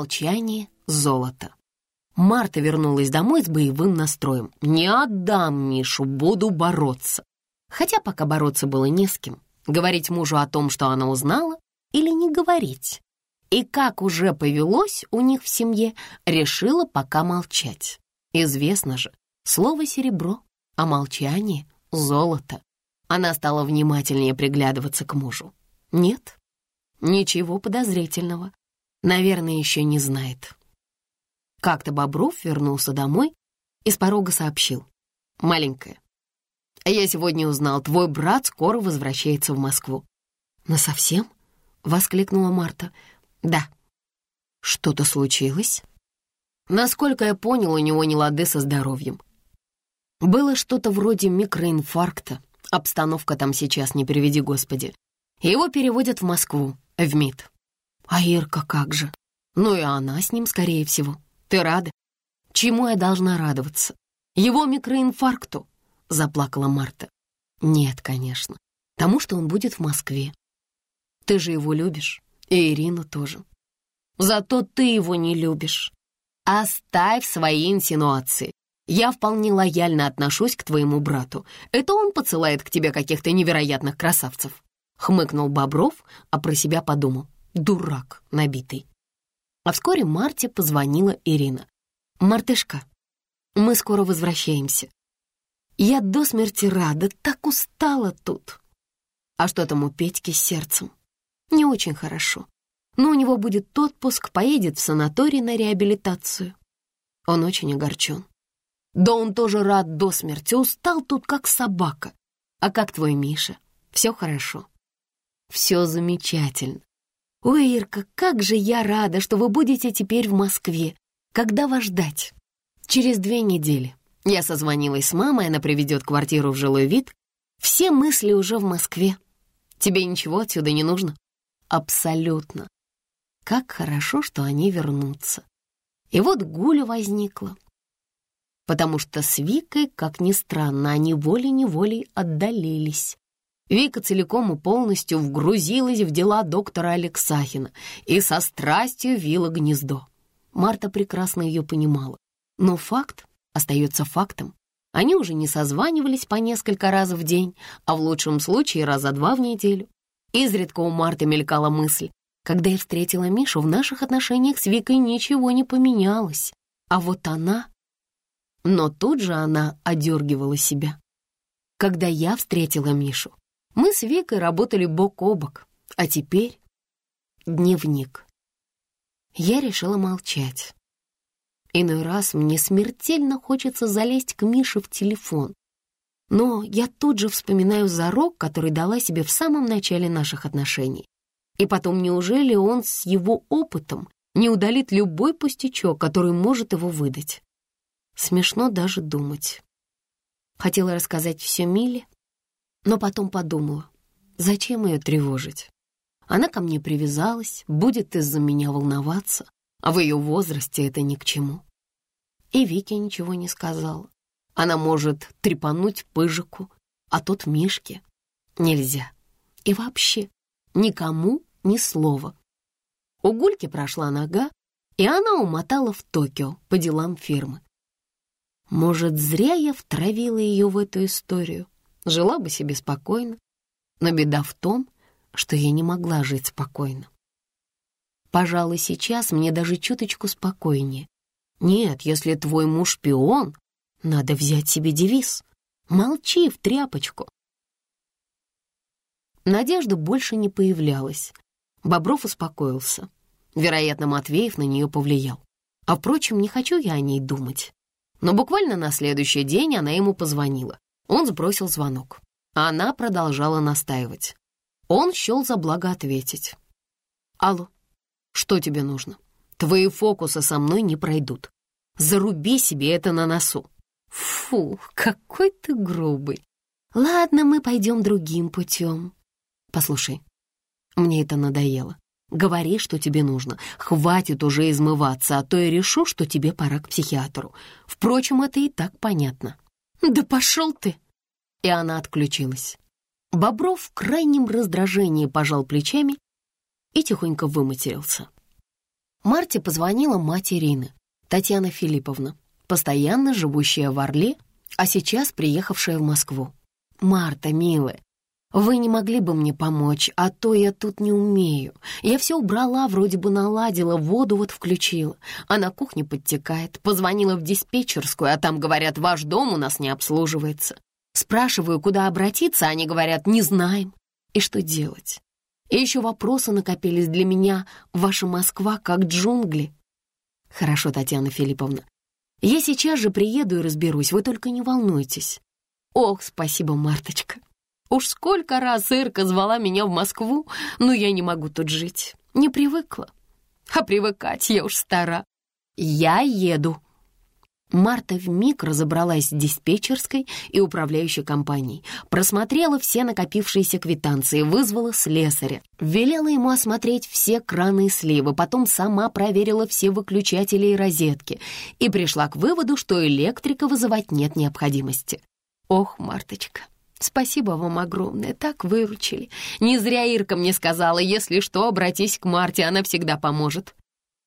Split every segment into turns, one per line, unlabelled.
Молчание — золото. Марта вернулась домой с боевым настроем. «Не отдам Мишу, буду бороться». Хотя пока бороться было не с кем. Говорить мужу о том, что она узнала, или не говорить. И как уже повелось у них в семье, решила пока молчать. Известно же, слово «серебро», а молчание — золото. Она стала внимательнее приглядываться к мужу. Нет, ничего подозрительного. Наверное, еще не знает. Как-то Бобров вернулся домой и с порога сообщил. «Маленькая, я сегодня узнал, твой брат скоро возвращается в Москву». «Насовсем?» — воскликнула Марта. «Да». «Что-то случилось?» Насколько я понял, у него не лады со здоровьем. Было что-то вроде микроинфаркта. Обстановка там сейчас, не переведи господи. Его переводят в Москву, в МИД. А Ирка как же? Ну и она с ним, скорее всего. Ты рада? Чему я должна радоваться? Его микроинфаркту, заплакала Марта. Нет, конечно. Тому, что он будет в Москве. Ты же его любишь, и Ирину тоже. Зато ты его не любишь. Оставь свои инсинуации. Я вполне лояльно отношусь к твоему брату. Это он посылает к тебе каких-то невероятных красавцев. Хмыкнул Бобров, а про себя подумал. Дурак набитый. А вскоре Марте позвонила Ирина. «Мартышка, мы скоро возвращаемся. Я до смерти рада, так устала тут. А что там у Петьки с сердцем? Не очень хорошо. Но у него будет отпуск, поедет в санаторий на реабилитацию. Он очень огорчен. Да он тоже рад до смерти, устал тут как собака. А как твой Миша? Все хорошо? Все замечательно. Ой, Ирка, как же я рада, что вы будете теперь в Москве. Когда вас ждать? Через две недели. Я созвонилась с мамой, она приведет квартиру в жилой вид. Все мысли уже в Москве. Тебе ничего отсюда не нужно? Абсолютно. Как хорошо, что они вернутся. И вот Гуля возникла. Потому что с Викой, как ни странно, они волей-неволей отдалились. Вика целиком и полностью вгрузилась в дела доктора Алексахина и со страстью вила гнездо. Марта прекрасно ее понимала. Но факт остается фактом. Они уже не созванивались по несколько раз в день, а в лучшем случае раза два в неделю. Изредка у Марты мелькала мысль, когда я встретила Мишу, в наших отношениях с Викой ничего не поменялось. А вот она... Но тут же она одергивала себя. Когда я встретила Мишу, мы с Викой работали бок о бок, а теперь дневник. Я решила молчать. Иной раз мне смертельно хочется залезть к Мише в телефон. Но я тут же вспоминаю зарок, который дала себе в самом начале наших отношений. И потом, неужели он с его опытом не удалит любой пустячок, который может его выдать? Смешно даже думать. Хотела рассказать все Миле, но потом подумала, зачем ее тревожить? Она ко мне привязалась, будет из-за меня волноваться, а в ее возрасте это ни к чему. И Вике ничего не сказала. Она может трепануть пыжику, а тот Мишке нельзя. И вообще никому ни слова. У Гульки прошла нога, и она умотала в Токио по делам фирмы. Может, зря я втравила ее в эту историю. Жила бы себе спокойно. Но беда в том, что я не могла жить спокойно. Пожалуй, сейчас мне даже чуточку спокойнее. Нет, если твой муж шпион, надо взять себе девиз. Молчи в тряпочку. Надежда больше не появлялась, Бобров успокоился. Вероятно, Матвеев на нее повлиял. А, впрочем, не хочу я о ней думать. Но буквально на следующий день она ему позвонила. Он сбросил звонок. Она продолжала настаивать. Он счел за благо ответить. «Алло, что тебе нужно? Твои фокусы со мной не пройдут. Заруби себе это на носу». «Фу, какой ты грубый. Ладно, мы пойдем другим путем. Послушай, мне это надоело. Говори, что тебе нужно. Хватит уже измываться, а то я решу, что тебе пора к психиатру. Впрочем, это и так понятно. Да пошел ты! И она отключилась. Бобров в крайнем раздражении пожал плечами и тихонько выматерился. Марте позвонила мать Ирины, Татьяна Филипповна, постоянно живущая в Орле, а сейчас приехавшая в Москву. «Марта, милая, вы не могли бы мне помочь, а то я тут не умею. Я все убрала, вроде бы наладила, воду вот включила, а на кухне подтекает. Позвонила в диспетчерскую, а там говорят, ваш дом у нас не обслуживается. Спрашиваю, куда обратиться, они говорят, не знаем. И что делать? И еще вопросы накопились для меня. Ваша Москва как джунгли. Хорошо, Татьяна Филипповна. Я сейчас же приеду и разберусь, вы только не волнуйтесь. Ох, спасибо, Марточка. Уж сколько раз Ирка звала меня в Москву, но я не могу тут жить. Не привыкла. А привыкать я уж стара. Я еду. Марта вмиг разобралась с диспетчерской и управляющей компанией, просмотрела все накопившиеся квитанции, вызвала слесаря, велела ему осмотреть все краны и сливы, потом сама проверила все выключатели и розетки и пришла к выводу, что электрика вызывать нет необходимости. Ох, Марточка, Спасибо вам огромное, так выручили. Не зря Ирка мне сказала, если что, обратись к Марте, она всегда поможет.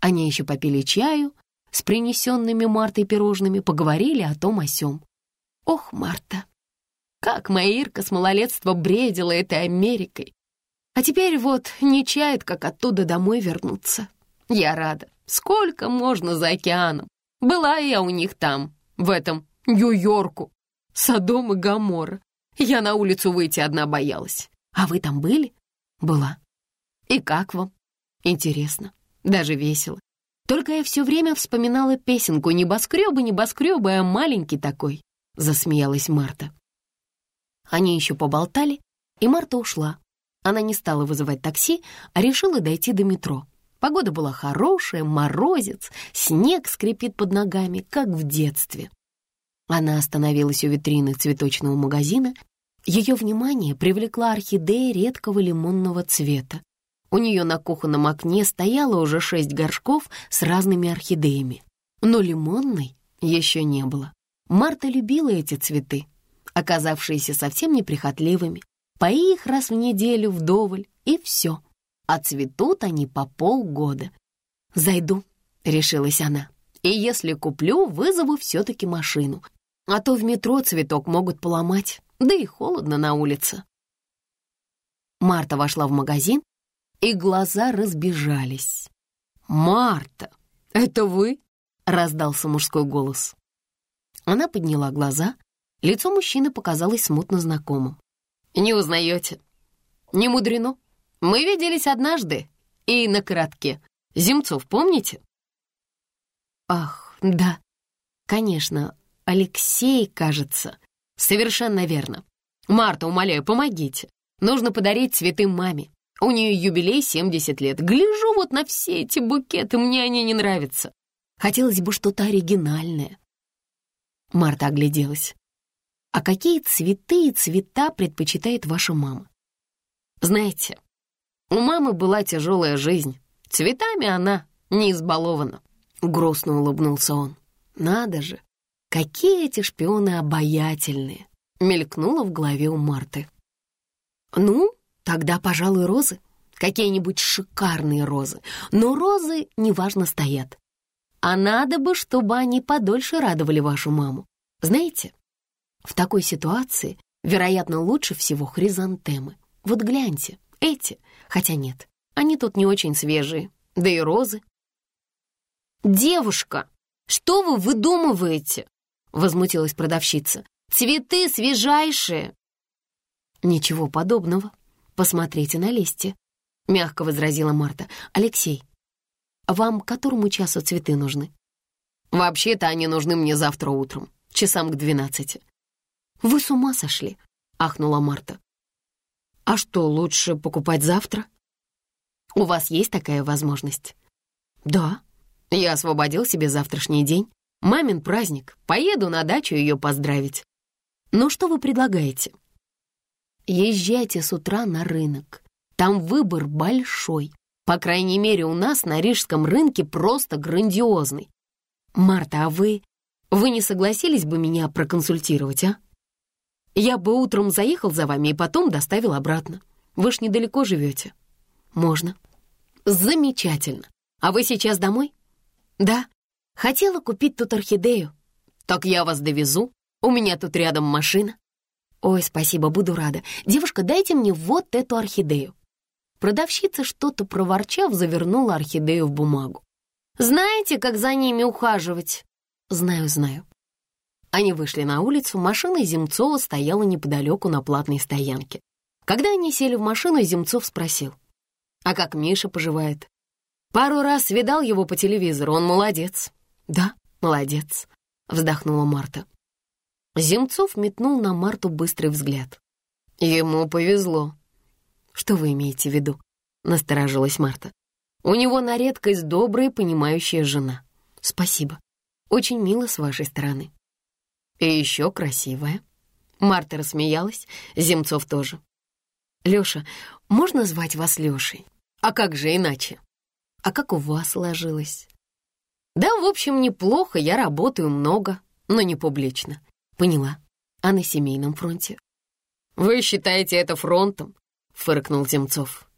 Они еще попили чаю с принесенными Мартой пирожными, поговорили о том о сём. Ох, Марта, как моя Ирка с малолетства бредила этой Америкой. А теперь вот не чает, как оттуда домой вернуться. Я рада. Сколько можно за океаном? Была я у них там, в этом Нью-Йорку. Содом и Гоморра. Я на улицу выйти одна боялась. А вы там были? Была. И как вам? Интересно, даже весело. Только я все время вспоминала песенку «Небоскребы, небоскребы, а маленький такой», — засмеялась Марта. Они еще поболтали, и Марта ушла. Она не стала вызывать такси, а решила дойти до метро. Погода была хорошая, морозец, снег скрипит под ногами, как в детстве. Она остановилась у витрины цветочного магазина. Ее внимание привлекла орхидея редкого лимонного цвета. У нее на кухонном окне стояло уже шесть горшков с разными орхидеями. Но лимонной еще не было. Марта любила эти цветы, оказавшиеся совсем неприхотливыми. Пои их раз в неделю вдоволь, и все. А цветут они по полгода. «Зайду», — решилась она. «И если куплю, вызову все-таки машину а то в метро цветок могут поломать, да и холодно на улице. Марта вошла в магазин, и глаза разбежались. «Марта, это вы?» — раздался мужской голос. Она подняла глаза, лицо мужчины показалось смутно знакомым. «Не узнаете?» «Не мудрено. Мы виделись однажды и на коротке. Земцов, помните?» «Ах, да, конечно, Алексей, кажется. Совершенно верно. Марта, умоляю, помогите. Нужно подарить цветы маме. У нее юбилей 70 лет. Гляжу вот на все эти букеты, мне они не нравятся. Хотелось бы что-то оригинальное. Марта огляделась. А какие цветы и цвета предпочитает ваша мама? Знаете, у мамы была тяжелая жизнь. Цветами она не избалована. Грустно улыбнулся он. Надо же, Какие эти шпионы обаятельные! Мелькнуло в голове у Марты. Ну, тогда, пожалуй, розы. Какие-нибудь шикарные розы. Но розы неважно стоят. А надо бы, чтобы они подольше радовали вашу маму. Знаете, в такой ситуации, вероятно, лучше всего хризантемы. Вот гляньте, эти, хотя нет, они тут не очень свежие, да и розы. «Девушка, что вы выдумываете?» — возмутилась продавщица. «Цветы свежайшие!» «Ничего подобного. Посмотрите на листья», — мягко возразила Марта. «Алексей, вам которому часу цветы нужны?» «Вообще-то они нужны мне завтра утром, часам к двенадцати». «Вы с ума сошли?» — ахнула Марта. «А что, лучше покупать завтра?» «У вас есть такая возможность?» «Да, я освободил себе завтрашний день. Мамин праздник. Поеду на дачу ее поздравить. Но что вы предлагаете? Езжайте с утра на рынок. Там выбор большой. По крайней мере, у нас на рижском рынке просто грандиозный. Марта, а вы... Вы не согласились бы меня проконсультировать, а? Я бы утром заехал за вами и потом доставил обратно. Вы ж недалеко живете. Можно. Замечательно. А вы сейчас домой? Да. Хотела купить тут орхидею. Так я вас довезу. У меня тут рядом машина. Ой, спасибо, буду рада. Девушка, дайте мне вот эту орхидею. Продавщица, что-то проворчав, завернула орхидею в бумагу. «Знаете, как за ними ухаживать?» «Знаю, знаю». Они вышли на улицу, машина Земцова стояла неподалеку на платной стоянке. Когда они сели в машину, Земцов спросил, «А как Миша поживает?» «Пару раз видал его по телевизору, он молодец». «Да, молодец», — вздохнула Марта. Земцов метнул на Марту быстрый взгляд. «Ему повезло», «Что вы имеете в виду?» — насторожилась Марта. «У него на редкость добрая, понимающая жена. Спасибо. Очень мило с вашей стороны». «И еще красивая». Марта рассмеялась, Земцов тоже. «Лёша, можно звать вас Лёшей? А как же иначе? А как у вас сложилось?» «Да, в общем, неплохо, я работаю много, но не публично». «Поняла. А на семейном фронте?» «Вы считаете это фронтом?» — фыркнул Земцов.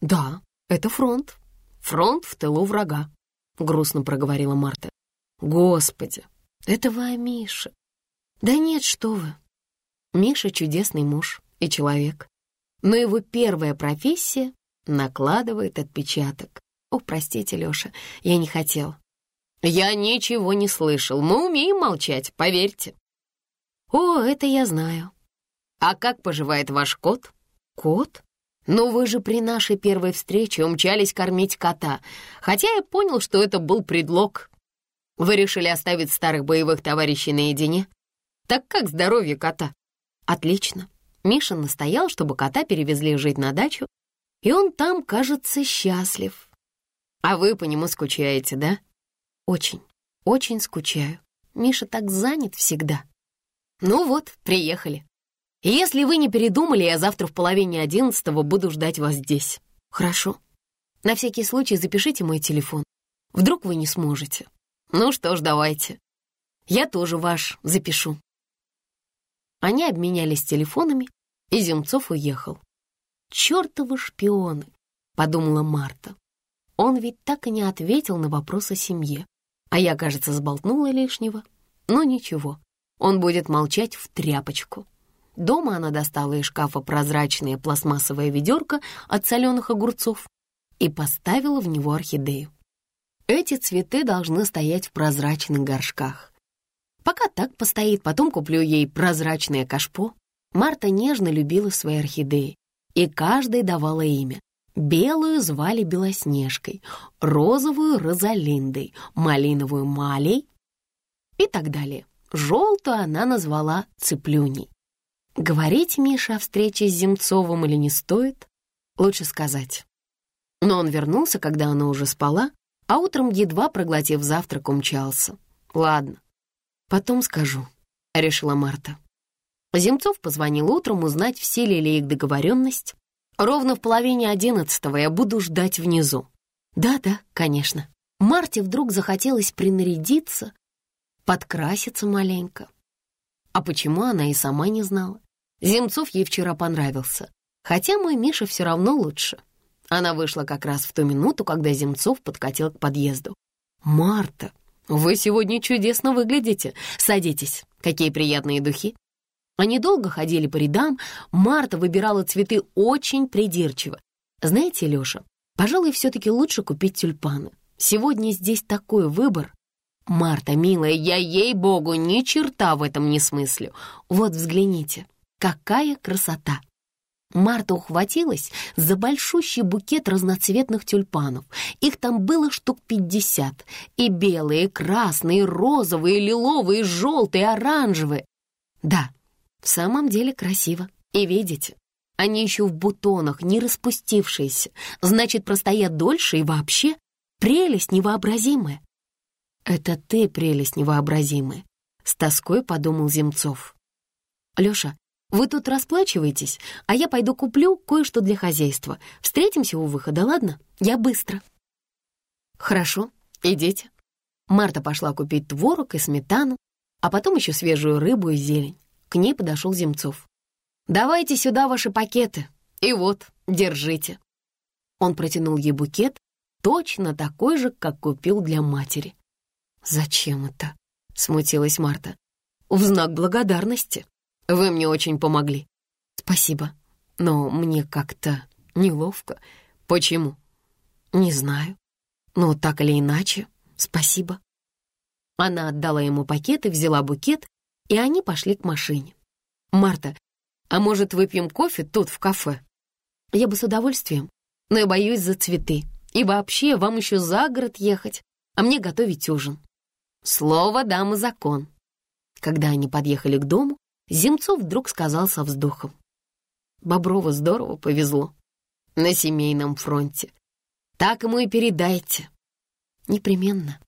«Да, это фронт. Фронт в тылу врага», — грустно проговорила Марта. «Господи, это вы о Мише». «Да нет, что вы. Миша чудесный муж и человек. Но его первая профессия накладывает отпечаток. Ох, простите, Лёша, я не хотел. Я ничего не слышал. Мы умеем молчать, поверьте. О, это я знаю. А как поживает ваш кот? «Кот? Но вы же при нашей первой встрече умчались кормить кота, хотя я понял, что это был предлог. Вы решили оставить старых боевых товарищей наедине? Так как здоровье кота?» «Отлично. Миша настоял, чтобы кота перевезли жить на дачу, и он там, кажется, счастлив. А вы по нему скучаете, да?» «Очень, очень скучаю. Миша так занят всегда». «Ну вот, приехали. Если вы не передумали, я завтра в половине одиннадцатого буду ждать вас здесь. Хорошо. На всякий случай запишите мой телефон. Вдруг вы не сможете. Ну что ж, давайте. Я тоже ваш запишу. Они обменялись телефонами, и Земцов уехал. «Чёртовы шпионы!» — подумала Марта. Он ведь так и не ответил на вопрос о семье. А я, кажется, сболтнула лишнего. Но ничего, он будет молчать в тряпочку. Дома она достала из шкафа прозрачное пластмассовое ведерко от соленых огурцов и поставила в него орхидею. Эти цветы должны стоять в прозрачных горшках. Пока так постоит, потом куплю ей прозрачное кашпо. Марта нежно любила свои орхидеи, и каждой давала имя. Белую звали Белоснежкой, розовую — Розалиндой, малиновую — Малей и так далее. Желтую она назвала Цыплюней. Говорить Мише о встрече с Земцовым или не стоит? Лучше сказать. Но он вернулся, когда она уже спала, а утром, едва проглотив завтрак, умчался. «Ладно, потом скажу», — решила Марта. Земцов позвонил утром узнать, в силе ли их договоренность. «Ровно в половине одиннадцатого я буду ждать внизу». «Да-да, конечно». Марте вдруг захотелось принарядиться, подкраситься маленько. А почему она и сама не знала? Земцов ей вчера понравился, хотя мой Миша все равно лучше. Она вышла как раз в ту минуту, когда Земцов подкатил к подъезду. «Марта, вы сегодня чудесно выглядите. Садитесь. Какие приятные духи». Они долго ходили по рядам, Марта выбирала цветы очень придирчиво. «Знаете, Лёша, пожалуй, все-таки лучше купить тюльпаны. Сегодня здесь такой выбор». «Марта, милая, я ей-богу ни черта в этом не смыслю. Вот взгляните». Какая красота! Марта ухватилась за большущий букет разноцветных тюльпанов. Их там было штук пятьдесят. И белые, красные, розовые, лиловые, желтые, оранжевые. Да, в самом деле красиво. И видите, они еще в бутонах, не распустившиеся. Значит, простоят дольше и вообще прелесть невообразимая. «Это ты, прелесть невообразимая», — с тоской подумал Земцов. «Лёша, вы тут расплачиваетесь, а я пойду куплю кое-что для хозяйства. Встретимся у выхода, ладно? Я быстро». «Хорошо, идите». Марта пошла купить творог и сметану, а потом еще свежую рыбу и зелень. К ней подошел Земцов. «Давайте сюда ваши пакеты. И вот, держите». Он протянул ей букет. точно такой же, как купил для матери. «Зачем это?» — смутилась Марта. «В знак благодарности. Вы мне очень помогли». «Спасибо, но мне как-то неловко. Почему?» «Не знаю. Но так или иначе, спасибо». Она отдала ему пакет и взяла букет, и они пошли к машине. «Марта, а может, выпьем кофе тут, в кафе?» «Я бы с удовольствием, но я боюсь за цветы. И вообще, вам еще за город ехать, а мне готовить ужин». Слово дам и закон. Когда они подъехали к дому, Земцов вдруг сказал со вздохом. Боброву здорово повезло. На семейном фронте. Так ему и передайте. Непременно.